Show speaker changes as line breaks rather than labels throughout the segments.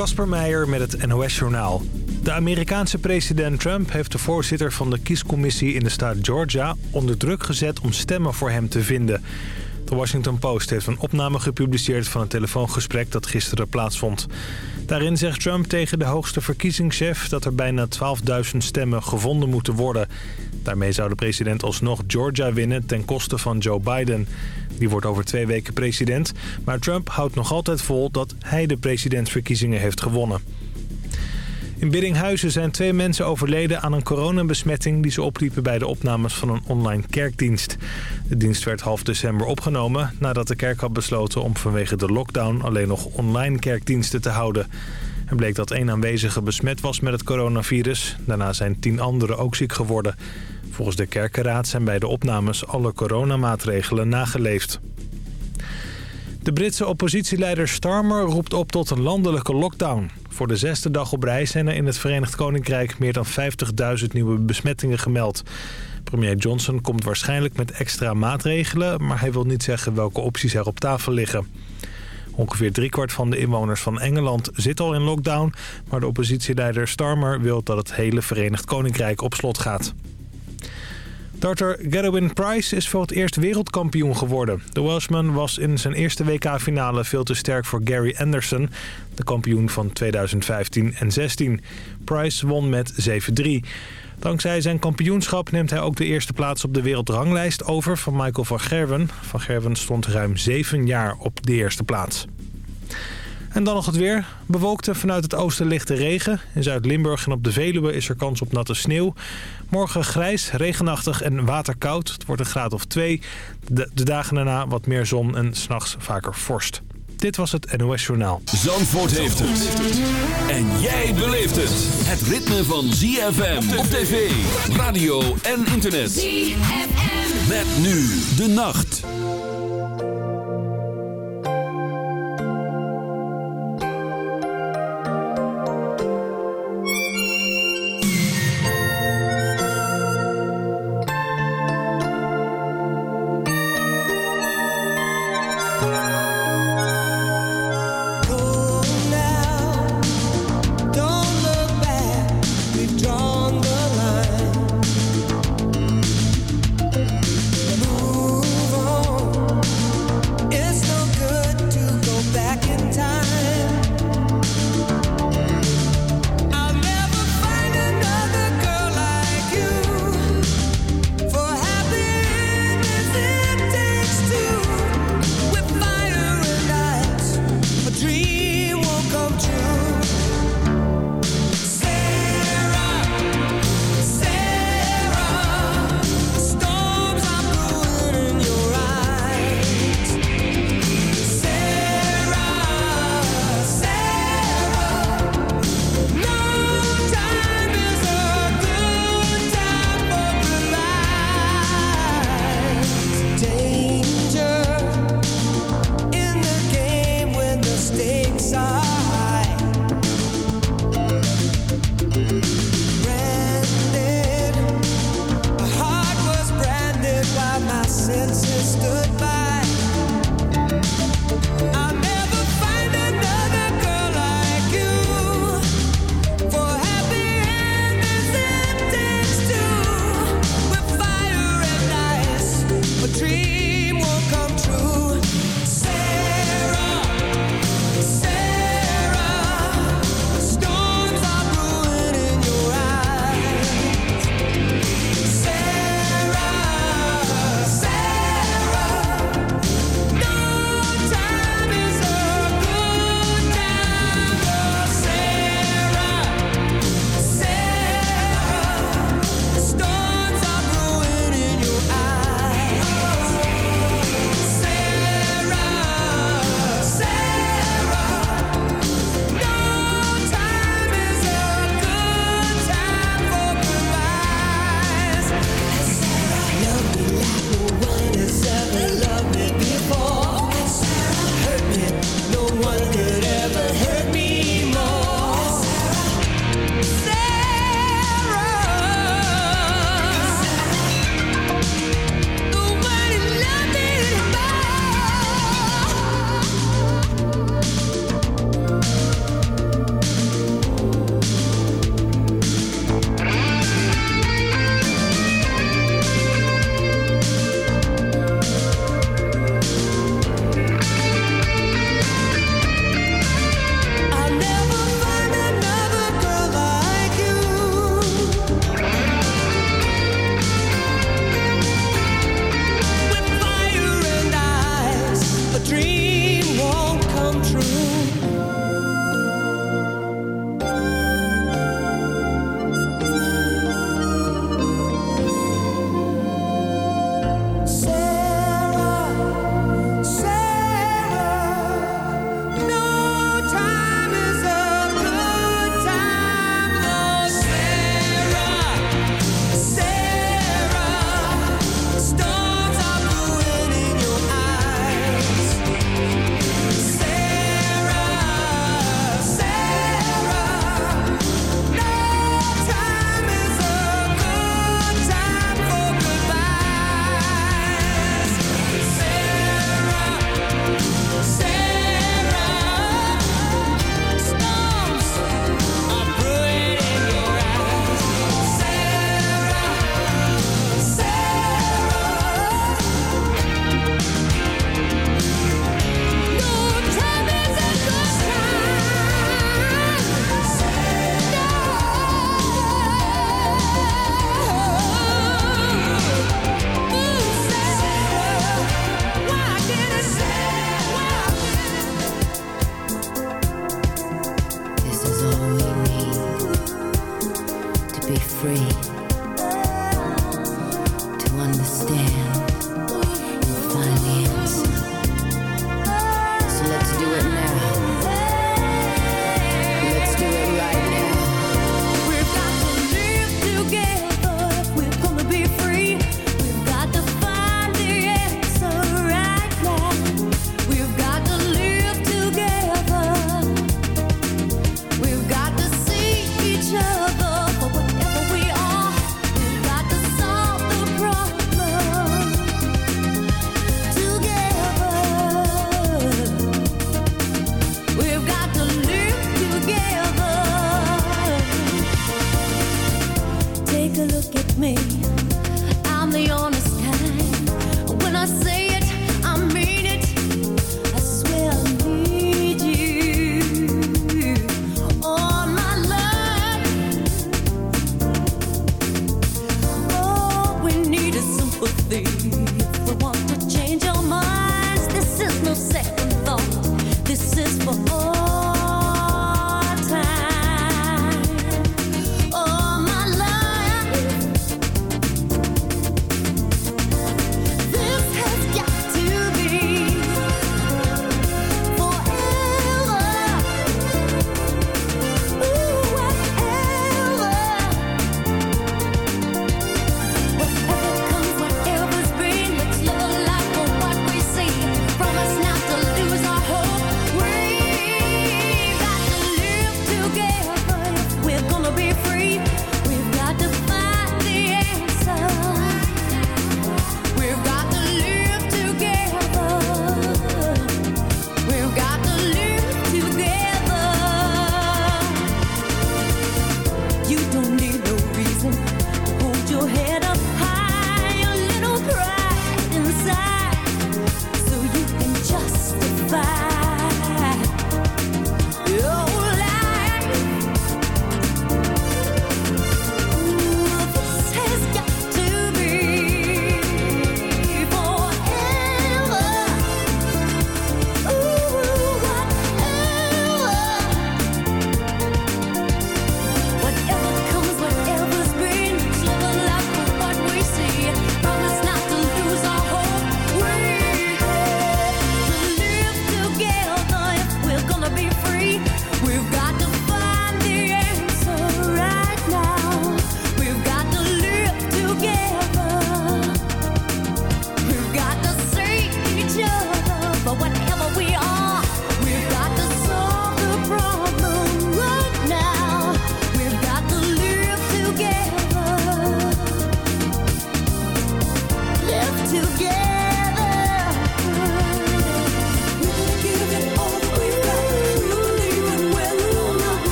Kasper Meijer met het NOS-journaal. De Amerikaanse president Trump heeft de voorzitter van de kiescommissie in de staat Georgia... onder druk gezet om stemmen voor hem te vinden. De Washington Post heeft een opname gepubliceerd van een telefoongesprek dat gisteren plaatsvond. Daarin zegt Trump tegen de hoogste verkiezingschef dat er bijna 12.000 stemmen gevonden moeten worden. Daarmee zou de president alsnog Georgia winnen ten koste van Joe Biden. Die wordt over twee weken president, maar Trump houdt nog altijd vol dat hij de presidentsverkiezingen heeft gewonnen. In Biddinghuizen zijn twee mensen overleden aan een coronabesmetting... die ze opliepen bij de opnames van een online kerkdienst. De dienst werd half december opgenomen nadat de kerk had besloten... om vanwege de lockdown alleen nog online kerkdiensten te houden. Er bleek dat één aanwezige besmet was met het coronavirus. Daarna zijn tien anderen ook ziek geworden. Volgens de kerkenraad zijn bij de opnames alle coronamaatregelen nageleefd. De Britse oppositieleider Starmer roept op tot een landelijke lockdown. Voor de zesde dag op reis zijn er in het Verenigd Koninkrijk meer dan 50.000 nieuwe besmettingen gemeld. Premier Johnson komt waarschijnlijk met extra maatregelen, maar hij wil niet zeggen welke opties er op tafel liggen. Ongeveer driekwart van de inwoners van Engeland zit al in lockdown... maar de oppositieleider Starmer wil dat het hele Verenigd Koninkrijk op slot gaat. Darter Gadwin Price is voor het eerst wereldkampioen geworden. De Welshman was in zijn eerste WK-finale veel te sterk voor Gary Anderson... de kampioen van 2015 en 16. Price won met 7-3. Dankzij zijn kampioenschap neemt hij ook de eerste plaats op de wereldranglijst over van Michael van Gerwen. Van Gerwen stond ruim 7 jaar op de eerste plaats. En dan nog het weer. Bewolkte vanuit het oosten lichte regen. In Zuid-Limburg en op de Veluwe is er kans op natte sneeuw. Morgen grijs, regenachtig en waterkoud. Het wordt een graad of 2. De, de dagen daarna wat meer zon en s'nachts vaker vorst. Dit was het NOS Journaal.
Zandvoort heeft het. En jij beleeft het. Het ritme van ZFM op tv, radio en internet. ZFM. Met nu de nacht.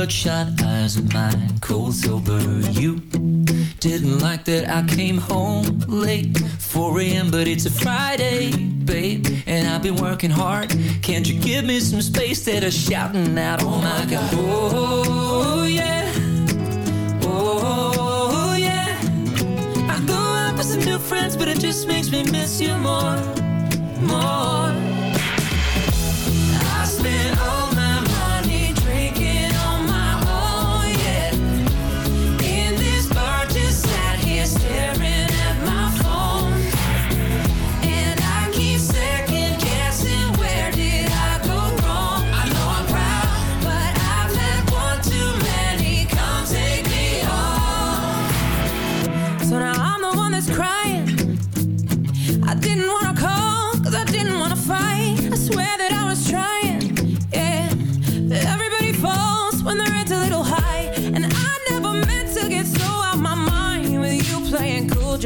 Bloodshot eyes of mine, cold sober. You didn't like that I came home late, 4 a.m., but it's a Friday, babe, and I've been working hard. Can't you give me some space that I'm shouting out, oh my god, oh yeah, oh yeah. I go out with some new friends, but it just makes me miss you more, more.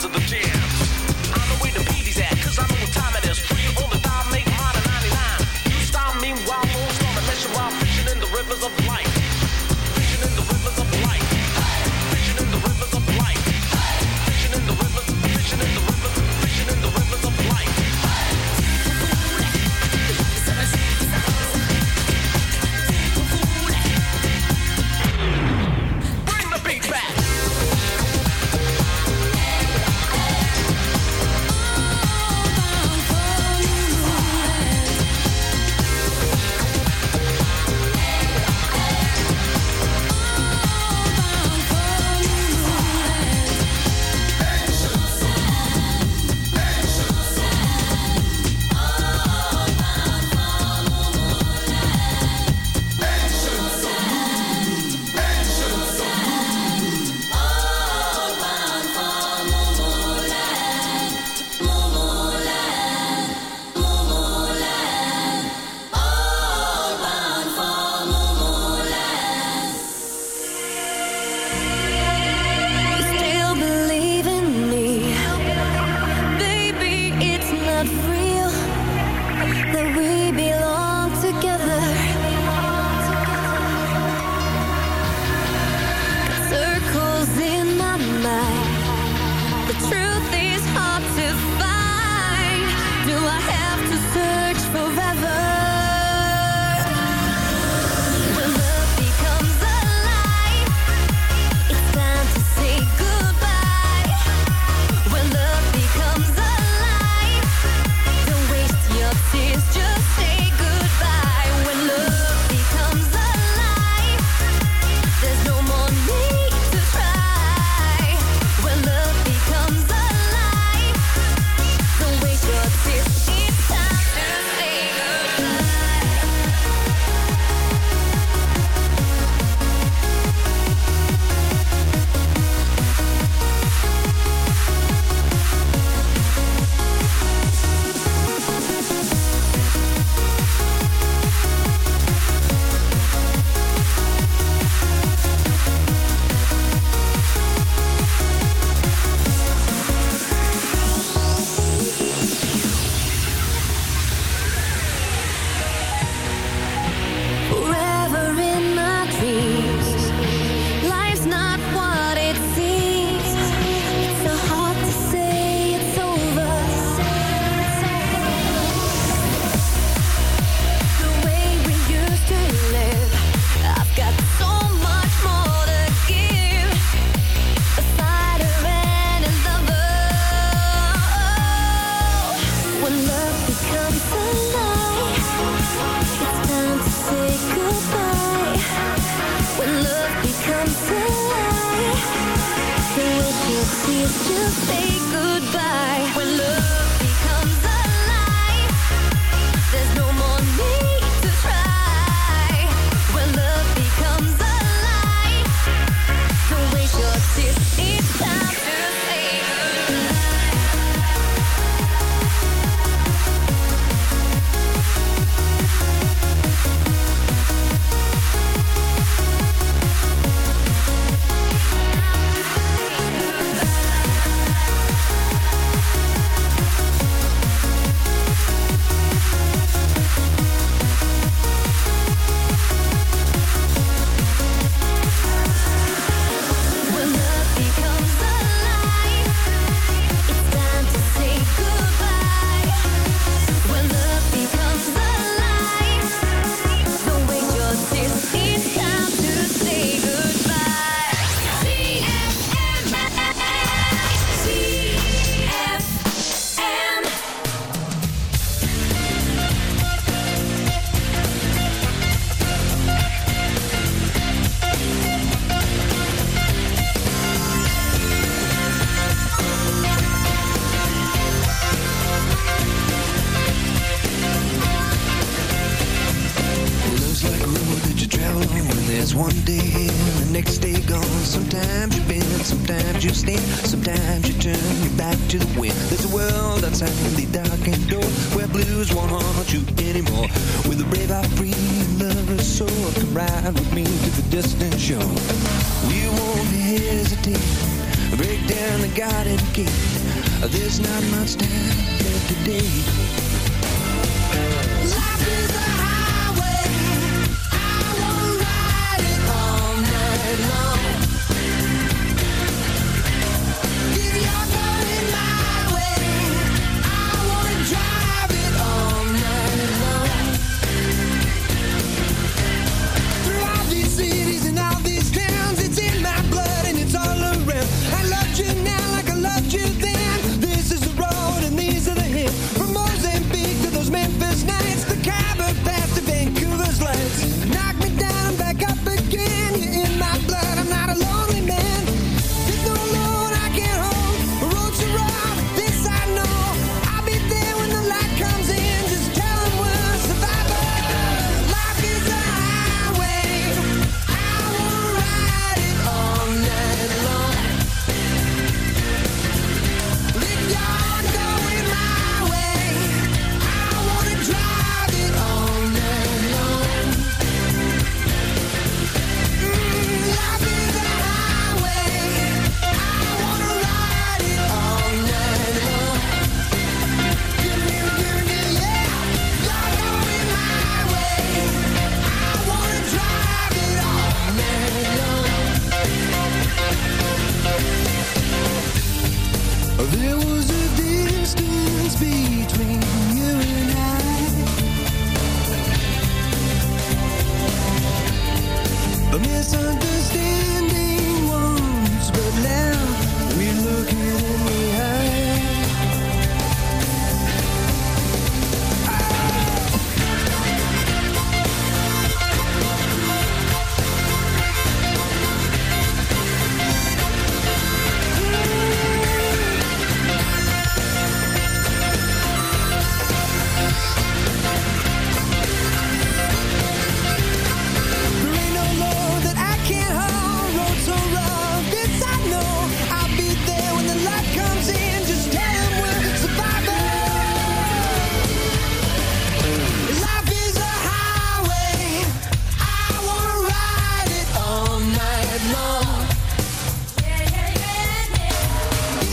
to the G.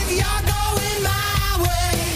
if you're going my way.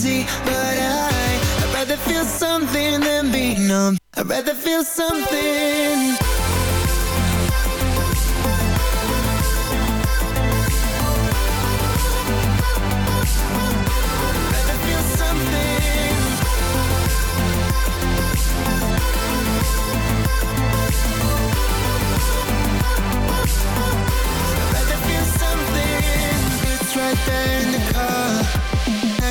crazy, but I
I'd rather feel something than be numb. I'd rather feel something.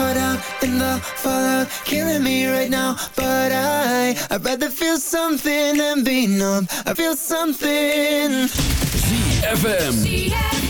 heart out the fallout killing me right now. But I, I'd rather feel something than be numb. I feel something. ZFM.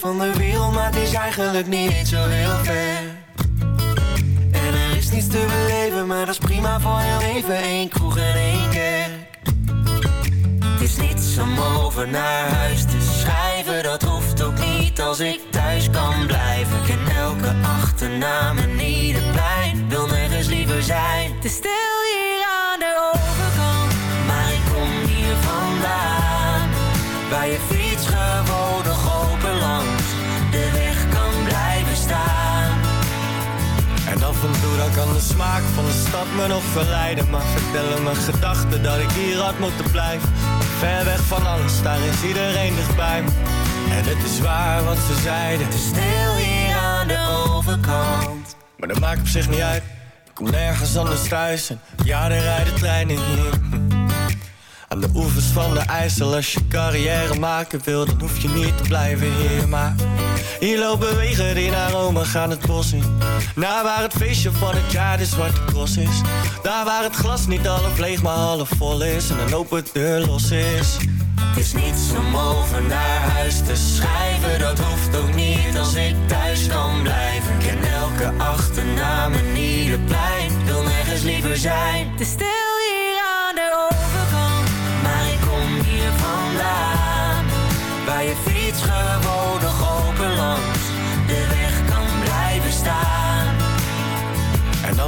van de wereld, maar het is eigenlijk niet zo heel ver. En er is niets te beleven, maar dat is prima voor heel even. één kroeg en één kerk. Het is niets om over naar huis te schrijven, dat hoeft ook niet als ik kan blijven. Ken elke achternaam en ieder plein, wil nergens liever zijn. Te stil hier aan de overkant, maar ik kom hier vandaan. Waar je fiets gewoon nog open langs de weg kan blijven staan.
En af en toe dan kan de smaak van de stad me nog verleiden Maar vertellen mijn gedachten dat ik hier had moeten blijven Ver weg van alles, daar is iedereen dichtbij En het is waar wat ze zeiden.
Te stil hier aan de overkant.
Maar dat maakt op zich niet uit. Ik kom nergens anders thuis. En ja, er rijden treinen hier Aan de oevers van de IJssel Als je carrière maken wil, dan hoef je niet te blijven hier Maar hier lopen wegen die naar Rome gaan het bos in. Naar waar het feestje van het jaar de zwarte cross is. Daar waar het glas niet half leeg maar half vol is. En een open deur los is
Het is niets om over naar huis te schrijven. Dat hoeft ook niet als ik thuis kan blijven. Ik ken elke achternaam en ieder plein. Wil nergens liever zijn. Te stil hier aan de overkant. Maar ik kom hier vandaan. Waar je fiets gewoon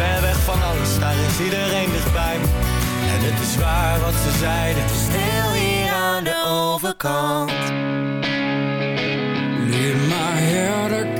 Ver weg van alles, daar is iedereen dichtbij me. En het is waar wat ze zeiden.
Stil hier aan de overkant.
Lean my head